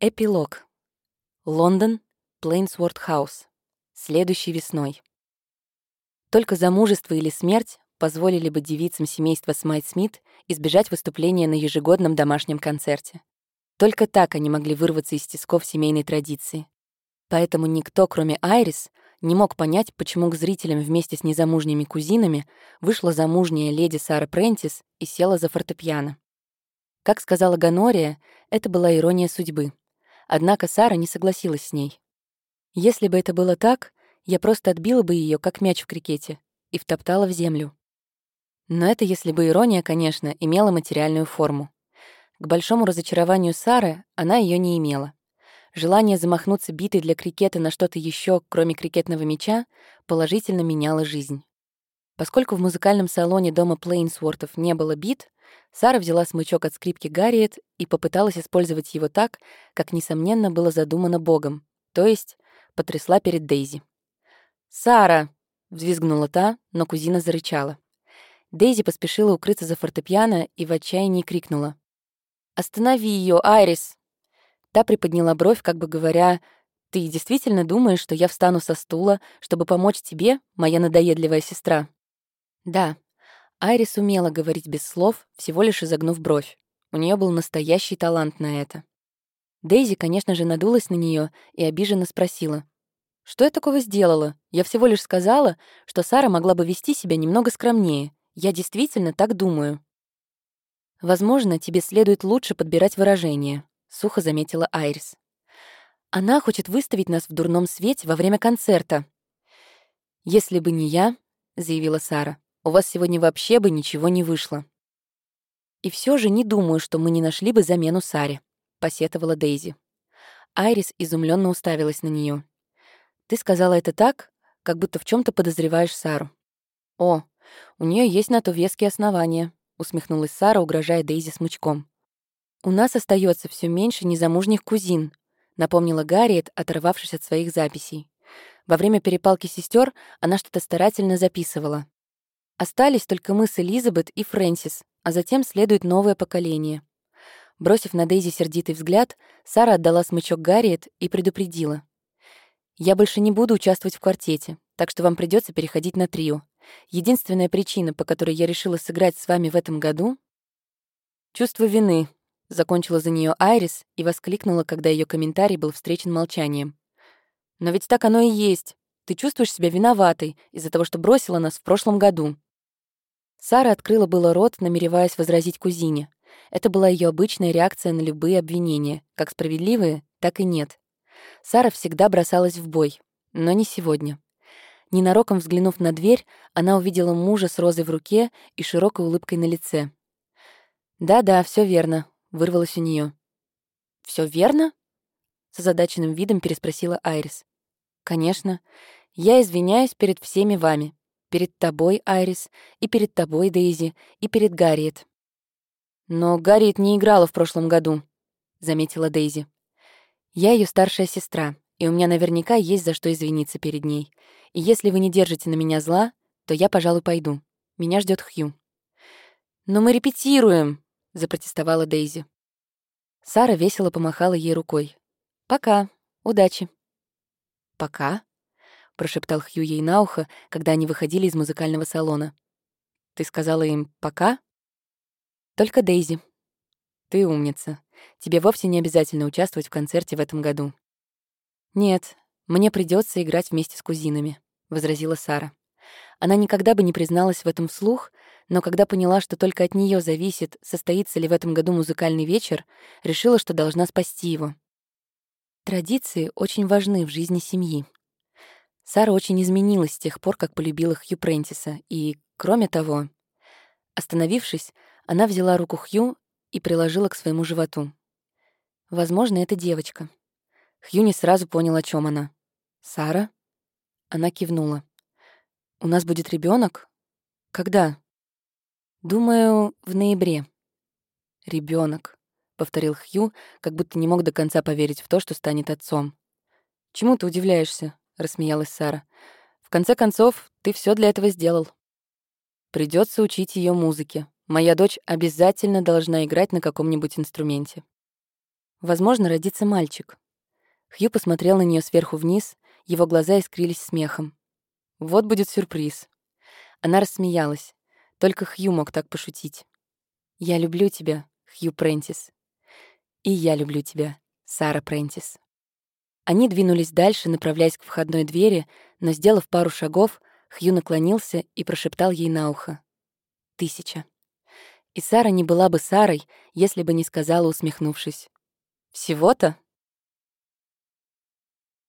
Эпилог. Лондон, Плейнсворд Хаус. Следующей весной. Только замужество или смерть позволили бы девицам семейства Смайт-Смит избежать выступления на ежегодном домашнем концерте. Только так они могли вырваться из тисков семейной традиции. Поэтому никто, кроме Айрис, не мог понять, почему к зрителям вместе с незамужними кузинами вышла замужняя леди Сара Прентис и села за фортепиано. Как сказала Ганория, это была ирония судьбы. Однако Сара не согласилась с ней. Если бы это было так, я просто отбила бы ее, как мяч в крикете, и втоптала в землю. Но это если бы ирония, конечно, имела материальную форму. К большому разочарованию Сары она ее не имела. Желание замахнуться битой для крикета на что-то еще, кроме крикетного мяча, положительно меняло жизнь. Поскольку в музыкальном салоне дома Плейнсвортов не было бит, Сара взяла смычок от скрипки Гарриет и попыталась использовать его так, как, несомненно, было задумано Богом, то есть потрясла перед Дейзи. «Сара!» — взвизгнула та, но кузина зарычала. Дейзи поспешила укрыться за фортепиано и в отчаянии крикнула. «Останови ее, Айрис!» Та приподняла бровь, как бы говоря, «Ты действительно думаешь, что я встану со стула, чтобы помочь тебе, моя надоедливая сестра?» «Да, Айрис умела говорить без слов, всего лишь изогнув бровь. У нее был настоящий талант на это. Дейзи, конечно же, надулась на нее и обиженно спросила. «Что я такого сделала? Я всего лишь сказала, что Сара могла бы вести себя немного скромнее. Я действительно так думаю». «Возможно, тебе следует лучше подбирать выражения», — сухо заметила Айрис. «Она хочет выставить нас в дурном свете во время концерта». «Если бы не я», — заявила Сара, у вас сегодня вообще бы ничего не вышло. И все же не думаю, что мы не нашли бы замену Саре, посетовала Дейзи. Айрис изумленно уставилась на нее. Ты сказала это так, как будто в чем то подозреваешь Сару. О, у нее есть на то веские основания, усмехнулась Сара, угрожая Дейзи смычком. У нас остается все меньше незамужних кузин, напомнила Гарриет, оторвавшись от своих записей. Во время перепалки сестер она что-то старательно записывала. Остались только мы с Элизабет и Фрэнсис, а затем следует новое поколение. Бросив на Дейзи сердитый взгляд, Сара отдала смычок Гарриет и предупредила. «Я больше не буду участвовать в квартете, так что вам придется переходить на трио. Единственная причина, по которой я решила сыграть с вами в этом году — чувство вины», — закончила за нее Айрис и воскликнула, когда ее комментарий был встречен молчанием. «Но ведь так оно и есть. Ты чувствуешь себя виноватой из-за того, что бросила нас в прошлом году». Сара открыла было рот, намереваясь возразить кузине. Это была ее обычная реакция на любые обвинения, как справедливые, так и нет. Сара всегда бросалась в бой, но не сегодня. Ненароком взглянув на дверь, она увидела мужа с розой в руке и широкой улыбкой на лице. «Да-да, все верно», — вырвалось у нее. Все верно?» — с озадаченным видом переспросила Айрис. «Конечно. Я извиняюсь перед всеми вами. Перед тобой, Айрис, и перед тобой, Дейзи, и перед Гарриет. Но Гарриет не играла в прошлом году, заметила Дейзи. Я ее старшая сестра, и у меня наверняка есть за что извиниться перед ней. И если вы не держите на меня зла, то я, пожалуй, пойду. Меня ждет Хью. Но мы репетируем, запротестовала Дейзи. Сара весело помахала ей рукой. Пока. Удачи. Пока, — прошептал Хью ей на ухо, когда они выходили из музыкального салона. «Ты сказала им «пока»?» «Только Дейзи». «Ты умница. Тебе вовсе не обязательно участвовать в концерте в этом году». «Нет, мне придется играть вместе с кузинами», — возразила Сара. Она никогда бы не призналась в этом вслух, но когда поняла, что только от нее зависит, состоится ли в этом году музыкальный вечер, решила, что должна спасти его. Традиции очень важны в жизни семьи. Сара очень изменилась с тех пор, как полюбила Хью Прентиса, и, кроме того, остановившись, она взяла руку Хью и приложила к своему животу. Возможно, это девочка. Хью не сразу понял, о чем она. «Сара?» Она кивнула. «У нас будет ребенок? Когда?» «Думаю, в ноябре». Ребенок, повторил Хью, как будто не мог до конца поверить в то, что станет отцом. «Чему ты удивляешься?» — рассмеялась Сара. «В конце концов, ты все для этого сделал. Придется учить ее музыке. Моя дочь обязательно должна играть на каком-нибудь инструменте». Возможно, родится мальчик. Хью посмотрел на нее сверху вниз, его глаза искрились смехом. Вот будет сюрприз. Она рассмеялась. Только Хью мог так пошутить. «Я люблю тебя, Хью Прентис». «И я люблю тебя, Сара Прентис». Они двинулись дальше, направляясь к входной двери, но, сделав пару шагов, Хью наклонился и прошептал ей на ухо. «Тысяча». И Сара не была бы Сарой, если бы не сказала, усмехнувшись. «Всего-то?»